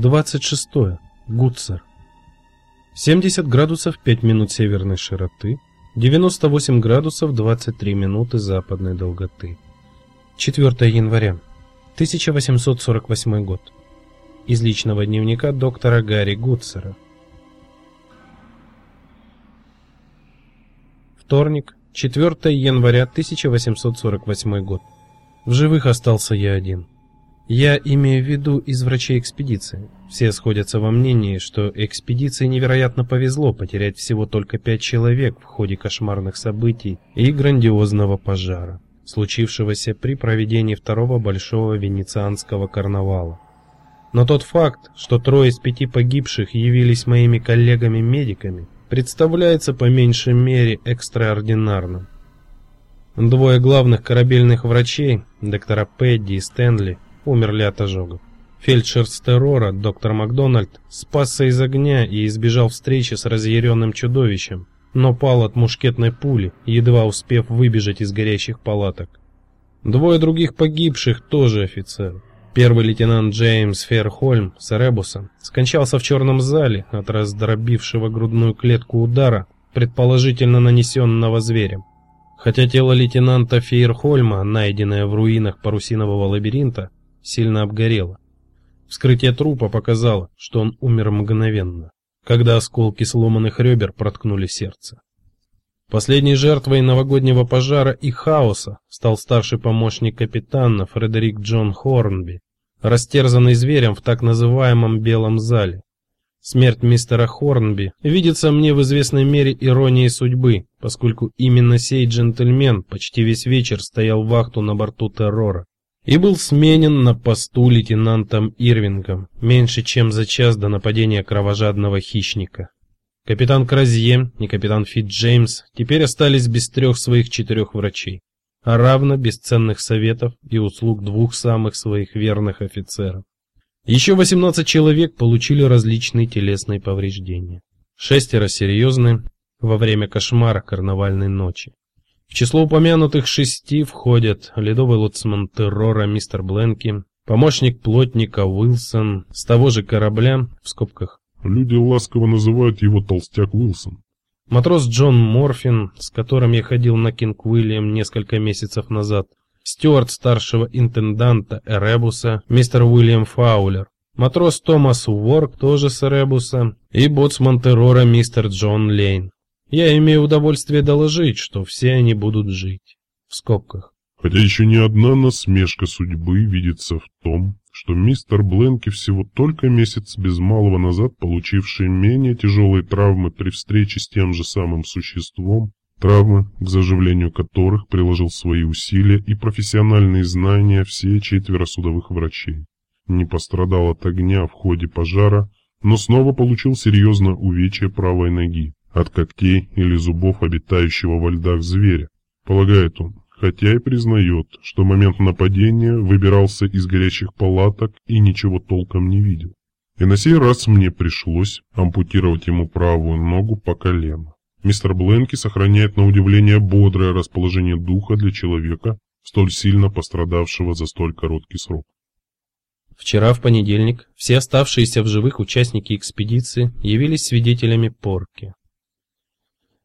26. Гуцер. 70 градусов 5 минут северной широты, 98 градусов 23 минуты западной долготы. 4 января 1848 год. Из личного дневника доктора Гарри Гуцера. Вторник, 4 января 1848 год. В живых остался я один. Я имею в виду из врачей экспедиции. Все сходятся во мнении, что экспедиции невероятно повезло потерять всего только пять человек в ходе кошмарных событий и грандиозного пожара, случившегося при проведении второго большого венецианского карнавала. Но тот факт, что трое из пяти погибших явились моими коллегами-медиками, представляется по меньшей мере экстраординарным. Двое главных корабельных врачей, доктора Пэдди и Стэнли, умерли от ожогов. Фельдшер с террора, доктор Макдональд, спасся из огня и избежал встречи с разъяренным чудовищем, но пал от мушкетной пули, едва успев выбежать из горящих палаток. Двое других погибших тоже офицеры. Первый лейтенант Джеймс Ферхольм с Ребуса скончался в черном зале от раздробившего грудную клетку удара, предположительно нанесенного зверем. Хотя тело лейтенанта Фейерхольма, найденное в руинах парусинового лабиринта, сильно обгорело. Вскрытие трупа показало, что он умер мгновенно, когда осколки сломанных ребер проткнули сердце. Последней жертвой новогоднего пожара и хаоса стал старший помощник капитана Фредерик Джон Хорнби, растерзанный зверем в так называемом белом зале. Смерть мистера Хорнби видится мне в известной мере иронией судьбы, поскольку именно сей джентльмен почти весь вечер стоял вахту на борту террора и был сменен на посту лейтенантом Ирвингом меньше чем за час до нападения кровожадного хищника. Капитан Кразье и капитан Фит Джеймс теперь остались без трех своих четырех врачей, а равно без ценных советов и услуг двух самых своих верных офицеров. Еще 18 человек получили различные телесные повреждения. Шестеро серьезные во время кошмара карнавальной ночи. В число упомянутых шести входят ледовый лоцман террора мистер Бленки, помощник плотника Уилсон с того же корабля, в скобках. Люди ласково называют его толстяк Уилсон. Матрос Джон Морфин, с которым я ходил на Кинг Уильям несколько месяцев назад, стюард старшего интенданта Эребуса, мистер Уильям Фаулер, матрос Томас Уорк, тоже с Эребуса, и боцман террора мистер Джон Лейн. Я имею удовольствие доложить, что все они будут жить. В скобках. Хотя еще ни одна насмешка судьбы видится в том, что мистер Бленки всего только месяц без малого назад, получивший менее тяжелые травмы при встрече с тем же самым существом, травмы, к заживлению которых приложил свои усилия и профессиональные знания все четверо судовых врачей, не пострадал от огня в ходе пожара, но снова получил серьезное увечье правой ноги от когтей или зубов обитающего во льдах зверя, полагает он, хотя и признает, что момент нападения выбирался из горячих палаток и ничего толком не видел. И на сей раз мне пришлось ампутировать ему правую ногу по колено. Мистер Бленки сохраняет на удивление бодрое расположение духа для человека, столь сильно пострадавшего за столь короткий срок. Вчера в понедельник все оставшиеся в живых участники экспедиции явились свидетелями порки.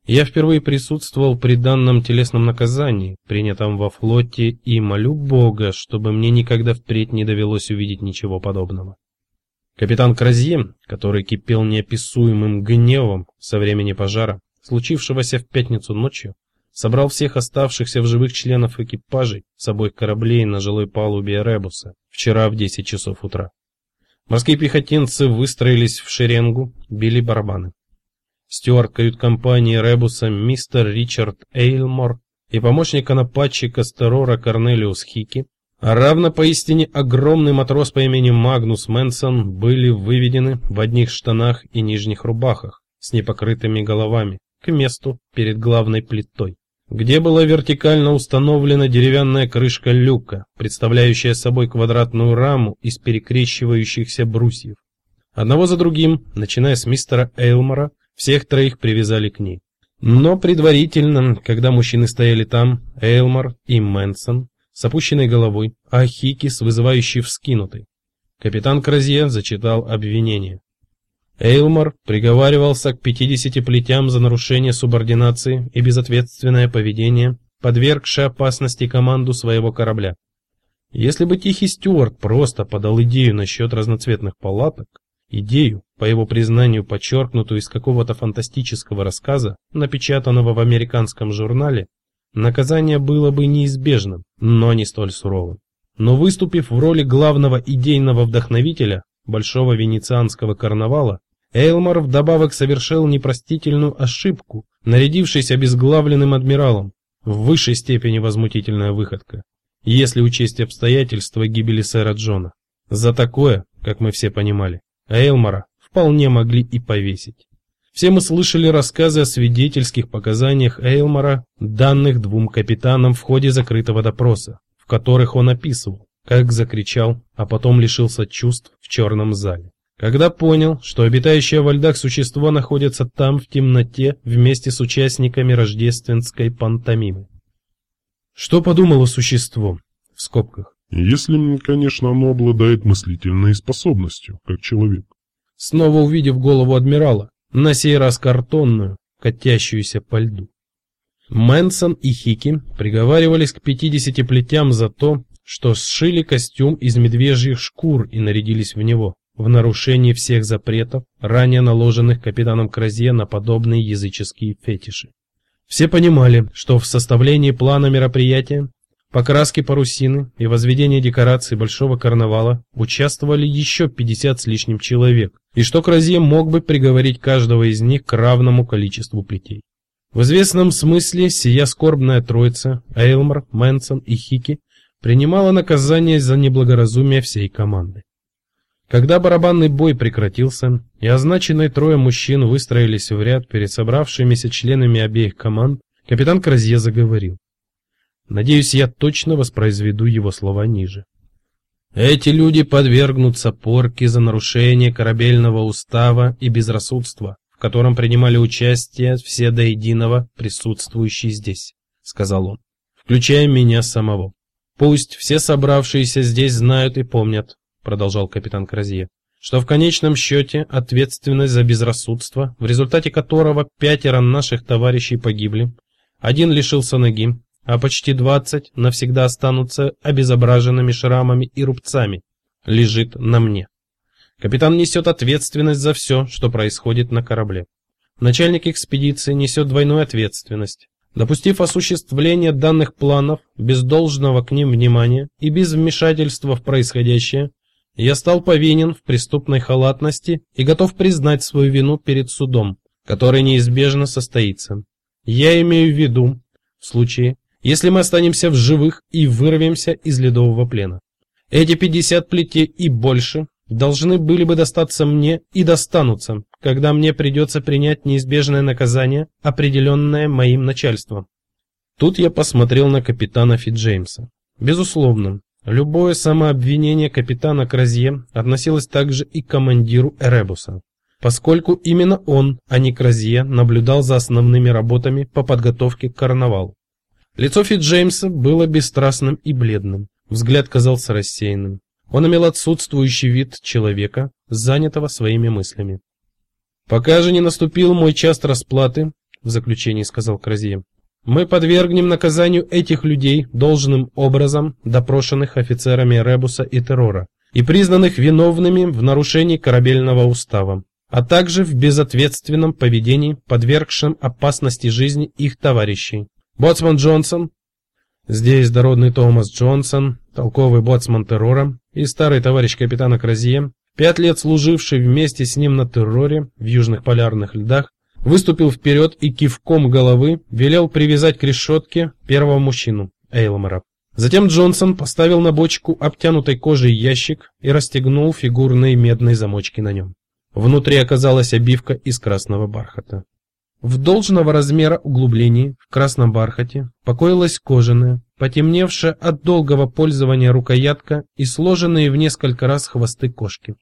Я впервые присутствовал при данном телесном наказании, принятом во флоте, и молю Бога, чтобы мне никогда впредь не довелось увидеть ничего подобного. Капитан Кразье, который кипел неописуемым гневом со времени пожара, случившегося в пятницу ночью, собрал всех оставшихся в живых членов экипажей с обоих кораблей на жилой палубе Ребуса вчера в 10 часов утра. Морские пехотинцы выстроились в шеренгу, били барабаны стюард кают-компании Ребуса мистер Ричард Эйлмор и помощник конопатчика Стерора Корнелиус Хики, а равно поистине огромный матрос по имени Магнус Мэнсон были выведены в одних штанах и нижних рубахах с непокрытыми головами к месту перед главной плитой, где была вертикально установлена деревянная крышка люка, представляющая собой квадратную раму из перекрещивающихся брусьев. Одного за другим, начиная с мистера Эйлмора, всех троих привязали к ней. Но предварительно, когда мужчины стояли там, Эйлмар и Мэнсон с опущенной головой, а Хики с вызывающей вскинутой. Капитан Кразье зачитал обвинение. Эйлмар приговаривался к 50 плетям за нарушение субординации и безответственное поведение, подвергшее опасности команду своего корабля. Если бы Тихий Стюарт просто подал идею насчет разноцветных палаток, идею, по его признанию подчеркнутую из какого-то фантастического рассказа, напечатанного в американском журнале, наказание было бы неизбежным, но не столь суровым. Но выступив в роли главного идейного вдохновителя большого венецианского карнавала, Эйлмар вдобавок совершил непростительную ошибку, нарядившись обезглавленным адмиралом, в высшей степени возмутительная выходка если учесть обстоятельства гибели сэра Джона. За такое, как мы все понимали, Эйлмора вполне могли и повесить. Все мы слышали рассказы о свидетельских показаниях Эйлмора, данных двум капитанам в ходе закрытого допроса, в которых он описывал, как закричал, а потом лишился чувств в черном зале. Когда понял, что обитающее во льдах существо находится там в темноте вместе с участниками рождественской пантомимы. Что подумало существо? В скобках. Если, конечно, оно обладает мыслительной способностью, как человек. Снова увидев голову адмирала, на сей раз картонную, катящуюся по льду. Мэнсон и Хики приговаривались к 50 плетям за то, что сшили костюм из медвежьих шкур и нарядились в него, в нарушении всех запретов, ранее наложенных капитаном Кразье на подобные языческие фетиши. Все понимали, что в составлении плана мероприятия, покраске парусины и возведении декораций большого карнавала участвовали еще 50 с лишним человек, и что Кразье мог бы приговорить каждого из них к равному количеству плетей. В известном смысле сия скорбная троица, Эйлмар, Мэнсон и Хики, принимала наказание за неблагоразумие всей команды. Когда барабанный бой прекратился, и означенные трое мужчин выстроились в ряд перед собравшимися членами обеих команд, капитан Кразье заговорил. Надеюсь, я точно воспроизведу его слова ниже. Эти люди подвергнутся порке за нарушение корабельного устава и безрассудства, в котором принимали участие все до единого присутствующие здесь, сказал он, включая меня самого. Пусть все собравшиеся здесь знают и помнят, продолжал капитан Кразье, что в конечном счете ответственность за безрассудство, в результате которого пятеро наших товарищей погибли, один лишился ноги, а почти двадцать навсегда останутся обезображенными шрамами и рубцами, лежит на мне. Капитан несет ответственность за все, что происходит на корабле. Начальник экспедиции несет двойную ответственность. Допустив осуществление данных планов без должного к ним внимания и без вмешательства в происходящее, я стал повинен в преступной халатности и готов признать свою вину перед судом, который неизбежно состоится. Я имею в виду, в случае, если мы останемся в живых и вырвемся из ледового плена. Эти 50 плетей и больше должны были бы достаться мне и достанутся, когда мне придется принять неизбежное наказание, определенное моим начальством. Тут я посмотрел на капитана Фиджеймса. Безусловно, Любое самообвинение капитана Кразье относилось также и к командиру Эребуса, поскольку именно он, а не Кразье, наблюдал за основными работами по подготовке к карнавалу. Лицо Фитджеймса было бесстрастным и бледным, взгляд казался рассеянным. Он имел отсутствующий вид человека, занятого своими мыслями. «Пока же не наступил мой час расплаты», — в заключении сказал Кразье, мы подвергнем наказанию этих людей должным образом, допрошенных офицерами Ребуса и Террора, и признанных виновными в нарушении корабельного устава, а также в безответственном поведении, подвергшем опасности жизни их товарищей. Боцман Джонсон, здесь дородный Томас Джонсон, толковый боцман Террора и старый товарищ капитана Кразье, пять лет служивший вместе с ним на Терроре в южных полярных льдах, выступил вперед и кивком головы велел привязать к решетке первого мужчину, Эйлмора. Затем Джонсон поставил на бочку обтянутой кожей ящик и расстегнул фигурные медные замочки на нем. Внутри оказалась обивка из красного бархата. В должного размера углублении в красном бархате покоилась кожаная, потемневшая от долгого пользования рукоятка и сложенные в несколько раз хвосты кошки.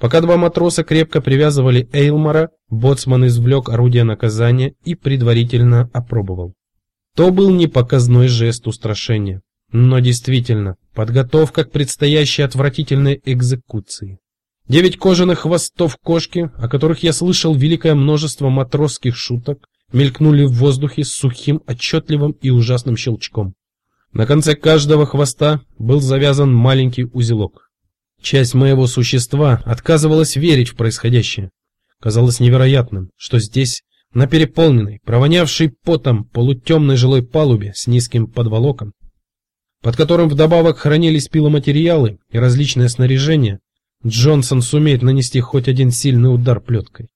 Пока два матроса крепко привязывали Эйлмара, боцман извлек орудие наказания и предварительно опробовал. То был не показной жест устрашения. Но действительно, подготовка к предстоящей отвратительной экзекуции. Девять кожаных хвостов кошки, о которых я слышал великое множество матросских шуток, мелькнули в воздухе с сухим, отчетливым и ужасным щелчком. На конце каждого хвоста был завязан маленький узелок. Часть моего существа отказывалась верить в происходящее. Казалось невероятным, что здесь, на переполненной, провонявшей потом полутемной жилой палубе с низким подволоком, под которым вдобавок хранились пиломатериалы и различное снаряжение, Джонсон сумеет нанести хоть один сильный удар плеткой.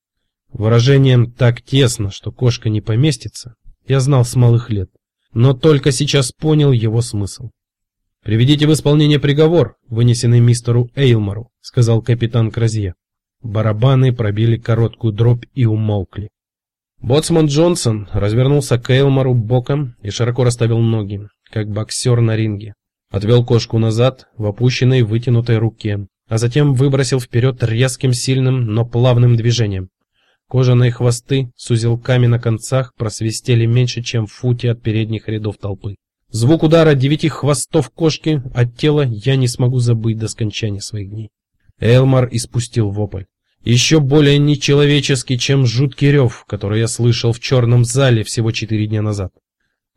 Выражением «так тесно, что кошка не поместится» я знал с малых лет, но только сейчас понял его смысл. «Приведите в исполнение приговор, вынесенный мистеру Эйлмору», — сказал капитан Кразье. Барабаны пробили короткую дробь и умолкли. Боцман Джонсон развернулся к Эйлмору боком и широко расставил ноги, как боксер на ринге. Отвел кошку назад в опущенной вытянутой руке, а затем выбросил вперед резким, сильным, но плавным движением. Кожаные хвосты с узелками на концах просвистели меньше, чем в футе от передних рядов толпы. Звук удара девяти хвостов кошки от тела я не смогу забыть до скончания своих дней. Элмар испустил вопль. Еще более нечеловеческий, чем жуткий рев, который я слышал в черном зале всего четыре дня назад.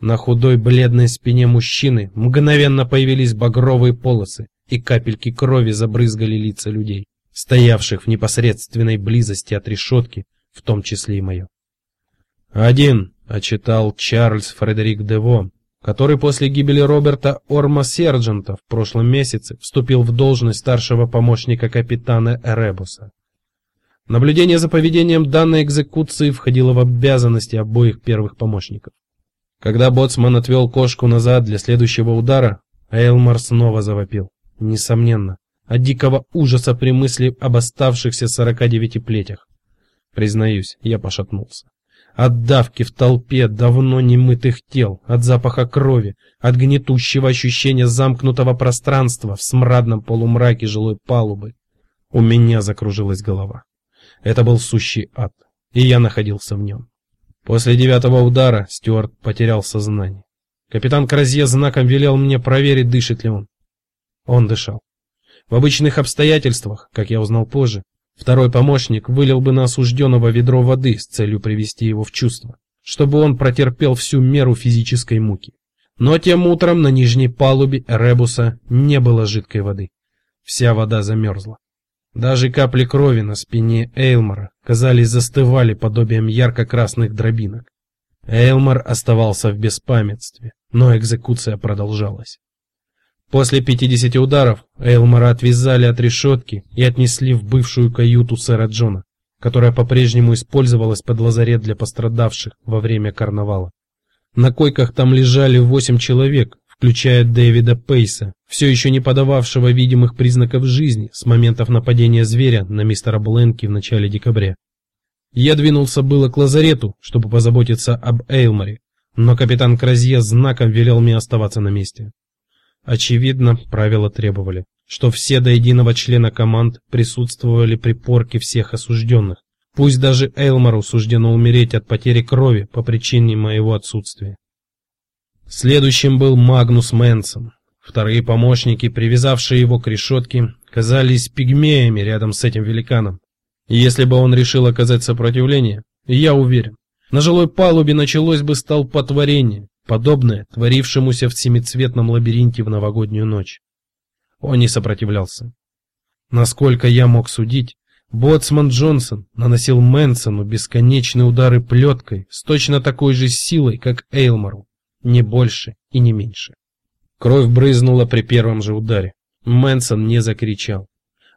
На худой бледной спине мужчины мгновенно появились багровые полосы, и капельки крови забрызгали лица людей, стоявших в непосредственной близости от решетки, в том числе и мое. «Один», — отчитал Чарльз Фредерик Дево, который после гибели Роберта Орма Сержанта в прошлом месяце вступил в должность старшего помощника капитана Эребуса. Наблюдение за поведением данной экзекуции входило в обязанности обоих первых помощников. Когда боцман отвел кошку назад для следующего удара, Эйлмар снова завопил. Несомненно, от дикого ужаса при мысли об оставшихся 49 плетях. Признаюсь, я пошатнулся. От давки в толпе давно немытых тел, от запаха крови, от гнетущего ощущения замкнутого пространства в смрадном полумраке жилой палубы. У меня закружилась голова. Это был сущий ад, и я находился в нем. После девятого удара Стюарт потерял сознание. Капитан Кразье знаком велел мне проверить, дышит ли он. Он дышал. В обычных обстоятельствах, как я узнал позже, Второй помощник вылил бы на осужденного ведро воды с целью привести его в чувство, чтобы он протерпел всю меру физической муки. Но тем утром на нижней палубе Ребуса не было жидкой воды. Вся вода замерзла. Даже капли крови на спине Эйлмора, казались, застывали подобием ярко-красных дробинок. Эйлмор оставался в беспамятстве, но экзекуция продолжалась. После 50 ударов Эйлмора отвязали от решетки и отнесли в бывшую каюту сэра Джона, которая по-прежнему использовалась под лазарет для пострадавших во время карнавала. На койках там лежали восемь человек, включая Дэвида Пейса, все еще не подававшего видимых признаков жизни с моментов нападения зверя на мистера Бленки в начале декабря. Я двинулся было к лазарету, чтобы позаботиться об Эйлморе, но капитан Кразье знаком велел мне оставаться на месте. Очевидно, правила требовали, что все до единого члена команд присутствовали при порке всех осужденных. Пусть даже Элмору суждено умереть от потери крови по причине моего отсутствия. Следующим был Магнус Мэнсон. Вторые помощники, привязавшие его к решетке, казались пигмеями рядом с этим великаном. Если бы он решил оказать сопротивление, я уверен, на жилой палубе началось бы столпотворение, подобное творившемуся в семицветном лабиринте в новогоднюю ночь. Он не сопротивлялся. Насколько я мог судить, боцман Джонсон наносил Мэнсону бесконечные удары плеткой с точно такой же силой, как Эйлмору, не больше и не меньше. Кровь брызнула при первом же ударе. Мэнсон не закричал.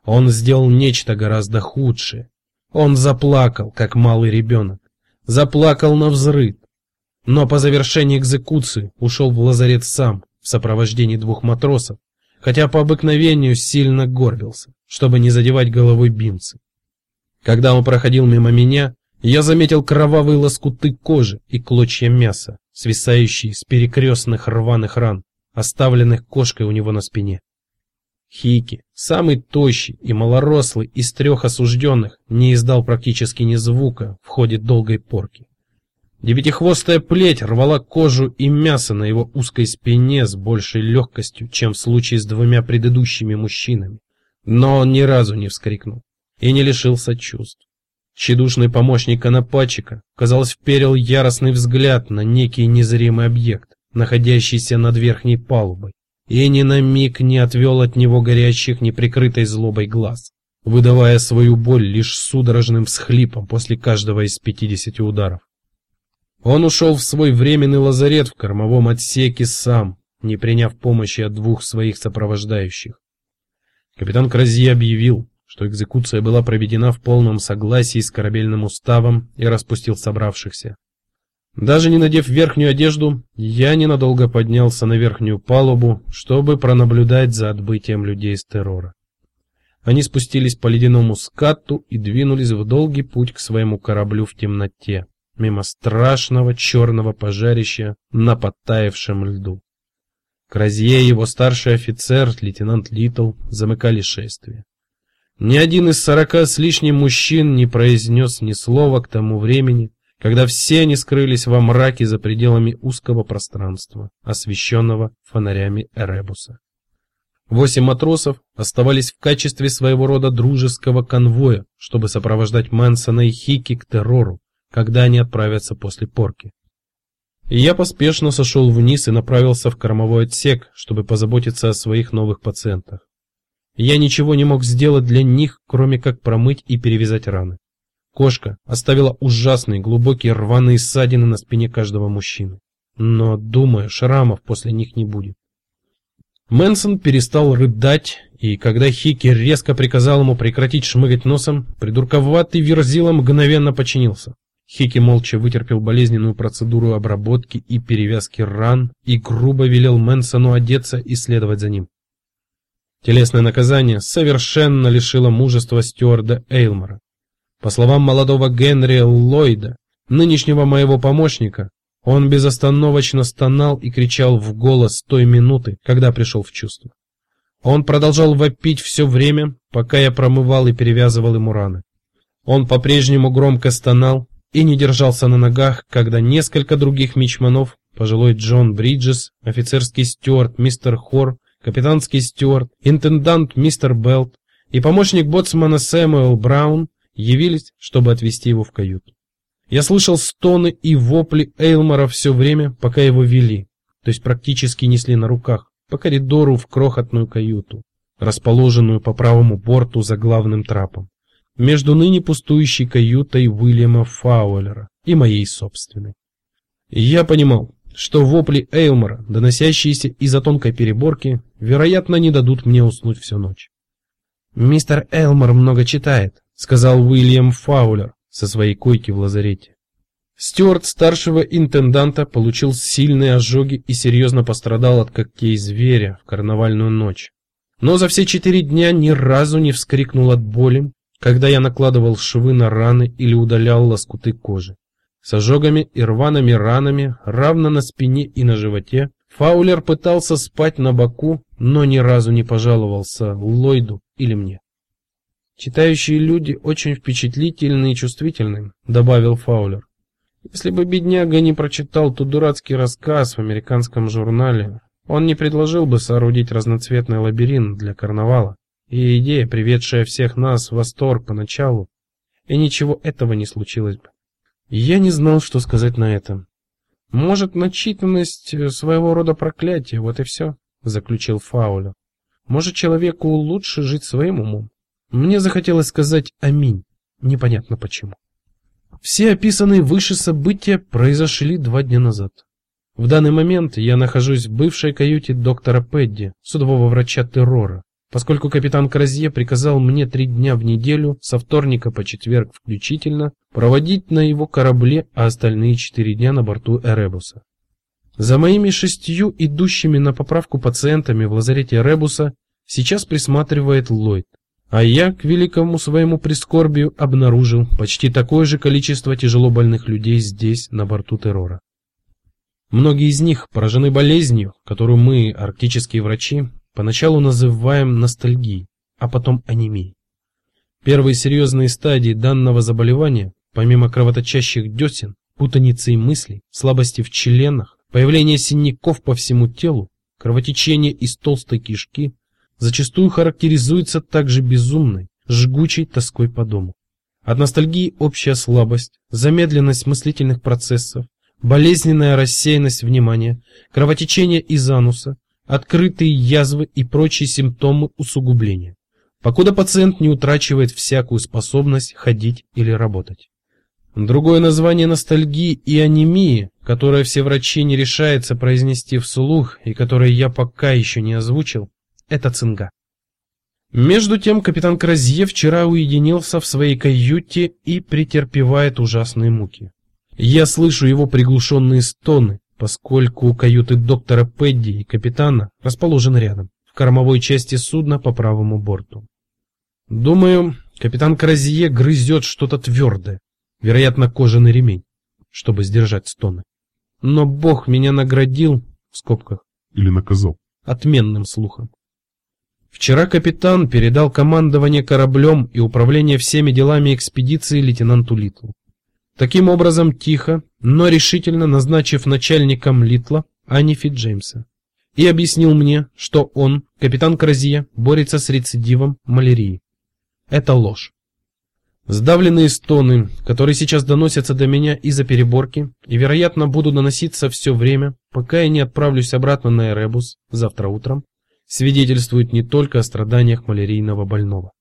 Он сделал нечто гораздо худшее. Он заплакал, как малый ребенок. Заплакал на взрыв но по завершении экзекуции ушел в лазарет сам, в сопровождении двух матросов, хотя по обыкновению сильно горбился, чтобы не задевать головой бимцы. Когда он проходил мимо меня, я заметил кровавые лоскуты кожи и клочья мяса, свисающие с перекрестных рваных ран, оставленных кошкой у него на спине. Хики, самый тощий и малорослый из трех осужденных, не издал практически ни звука в ходе долгой порки. Девятихвостая плеть рвала кожу и мясо на его узкой спине с большей легкостью, чем в случае с двумя предыдущими мужчинами. Но он ни разу не вскрикнул и не лишился чувств. Тщедушный помощник конопатчика, казалось, вперил яростный взгляд на некий незримый объект, находящийся над верхней палубой, и ни на миг не отвел от него горящих неприкрытой злобой глаз, выдавая свою боль лишь судорожным всхлипом после каждого из пятидесяти ударов. Он ушел в свой временный лазарет в кормовом отсеке сам, не приняв помощи от двух своих сопровождающих. Капитан Крази объявил, что экзекуция была проведена в полном согласии с корабельным уставом и распустил собравшихся. Даже не надев верхнюю одежду, я ненадолго поднялся на верхнюю палубу, чтобы пронаблюдать за отбытием людей с террора. Они спустились по ледяному скату и двинулись в долгий путь к своему кораблю в темноте мимо страшного черного пожарища на подтаявшем льду. Кразье и его старший офицер, лейтенант Литл, замыкали шествие. Ни один из сорока с лишним мужчин не произнес ни слова к тому времени, когда все они скрылись во мраке за пределами узкого пространства, освещенного фонарями Эребуса. Восемь матросов оставались в качестве своего рода дружеского конвоя, чтобы сопровождать Мэнсона и Хики к террору, когда они отправятся после порки. И я поспешно сошел вниз и направился в кормовой отсек, чтобы позаботиться о своих новых пациентах. Я ничего не мог сделать для них, кроме как промыть и перевязать раны. Кошка оставила ужасные глубокие рваные ссадины на спине каждого мужчины. Но, думаю, шрамов после них не будет. Мэнсон перестал рыдать, и когда Хики резко приказал ему прекратить шмыгать носом, придурковатый верзила мгновенно подчинился. Хики молча вытерпел болезненную процедуру обработки и перевязки ран и грубо велел Мэнсону одеться и следовать за ним. Телесное наказание совершенно лишило мужества стюарда Эйлмора. По словам молодого Генри Ллойда, нынешнего моего помощника, он безостановочно стонал и кричал в голос той минуты, когда пришел в чувство. Он продолжал вопить все время, пока я промывал и перевязывал ему раны. Он по-прежнему громко стонал, и не держался на ногах, когда несколько других мичманов, пожилой Джон Бриджес, офицерский стюарт мистер Хор, капитанский стюарт, интендант мистер Белт и помощник боцмана Сэмюэл Браун явились, чтобы отвезти его в каюту. Я слышал стоны и вопли Эйлмора все время, пока его вели, то есть практически несли на руках, по коридору в крохотную каюту, расположенную по правому борту за главным трапом между ныне пустующей каютой Уильяма Фаулера и моей собственной. я понимал, что вопли Эйлмора, доносящиеся из-за тонкой переборки, вероятно, не дадут мне уснуть всю ночь. «Мистер Элмор много читает», — сказал Уильям Фаулер со своей койки в лазарете. Стюарт старшего интенданта получил сильные ожоги и серьезно пострадал от когтей зверя в карнавальную ночь. Но за все четыре дня ни разу не вскрикнул от боли когда я накладывал швы на раны или удалял лоскуты кожи. С ожогами и рваными ранами, равно на спине и на животе, Фаулер пытался спать на боку, но ни разу не пожаловался Ллойду или мне. «Читающие люди очень впечатлительны и чувствительны», — добавил Фаулер. «Если бы бедняга не прочитал тот дурацкий рассказ в американском журнале, он не предложил бы соорудить разноцветный лабиринт для карнавала и идея, приведшая всех нас в восторг поначалу, и ничего этого не случилось бы. Я не знал, что сказать на это. Может, начитанность э, своего рода проклятие, вот и все, заключил Фаулер. Может, человеку лучше жить своим умом. Мне захотелось сказать аминь, непонятно почему. Все описанные выше события произошли два дня назад. В данный момент я нахожусь в бывшей каюте доктора Пэдди, судового врача террора поскольку капитан Кразье приказал мне три дня в неделю, со вторника по четверг включительно, проводить на его корабле, а остальные четыре дня на борту Эребуса. За моими шестью идущими на поправку пациентами в лазарете Эребуса сейчас присматривает Ллойд, а я, к великому своему прискорбию, обнаружил почти такое же количество тяжело больных людей здесь, на борту Террора. Многие из них поражены болезнью, которую мы, арктические врачи, поначалу называем ностальгией, а потом анемией. Первые серьезные стадии данного заболевания, помимо кровоточащих десен, путаницей мыслей, слабости в членах, появление синяков по всему телу, кровотечение из толстой кишки, зачастую характеризуется также безумной, жгучей тоской по дому. От ностальгии общая слабость, замедленность мыслительных процессов, болезненная рассеянность внимания, кровотечение из ануса, открытые язвы и прочие симптомы усугубления, покуда пациент не утрачивает всякую способность ходить или работать. Другое название ностальгии и анемии, которое все врачи не решаются произнести вслух и которое я пока еще не озвучил, это цинга. Между тем капитан Кразье вчера уединился в своей каюте и претерпевает ужасные муки. Я слышу его приглушенные стоны, поскольку каюты доктора Пэдди и капитана расположены рядом, в кормовой части судна по правому борту. Думаю, капитан Кразье грызет что-то твердое, вероятно, кожаный ремень, чтобы сдержать стоны. Но Бог меня наградил, в скобках, или наказал, отменным слухом. Вчера капитан передал командование кораблем и управление всеми делами экспедиции лейтенанту Литлу. Таким образом, тихо, но решительно назначив начальником Литла Анифи Джеймса. И объяснил мне, что он, капитан Кразия, борется с рецидивом малярии. Это ложь. Сдавленные стоны, которые сейчас доносятся до меня из-за переборки и, вероятно, будут доноситься все время, пока я не отправлюсь обратно на Эребус завтра утром, свидетельствуют не только о страданиях малярийного больного.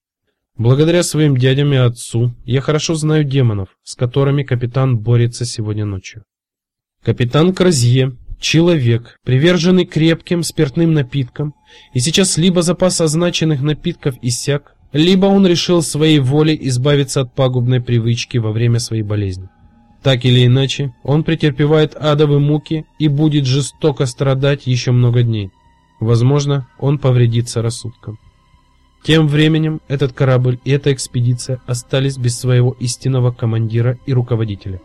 Благодаря своим дядям и отцу я хорошо знаю демонов, с которыми капитан борется сегодня ночью. Капитан Кразье — человек, приверженный крепким спиртным напиткам, и сейчас либо запас означенных напитков иссяк, либо он решил своей волей избавиться от пагубной привычки во время своей болезни. Так или иначе, он претерпевает адовые муки и будет жестоко страдать еще много дней. Возможно, он повредится рассудком. Тем временем этот корабль и эта экспедиция остались без своего истинного командира и руководителя.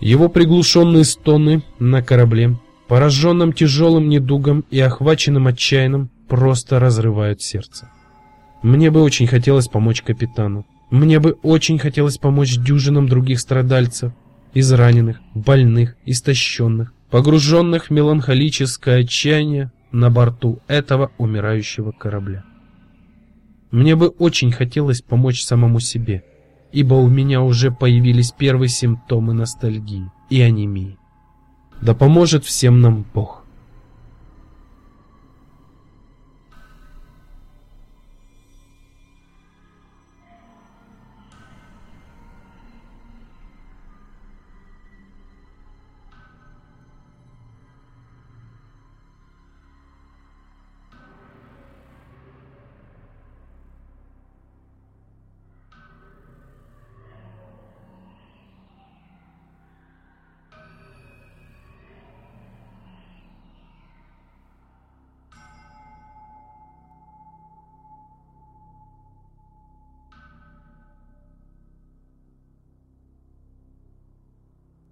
Его приглушенные стоны на корабле, пораженном тяжелым недугом и охваченным отчаянием, просто разрывают сердце. Мне бы очень хотелось помочь капитану. Мне бы очень хотелось помочь дюжинам других страдальцев, израненных, больных, истощенных, погруженных в меланхолическое отчаяние на борту этого умирающего корабля. Мне бы очень хотелось помочь самому себе, ибо у меня уже появились первые симптомы ностальгии и анемии. Да поможет всем нам Бог.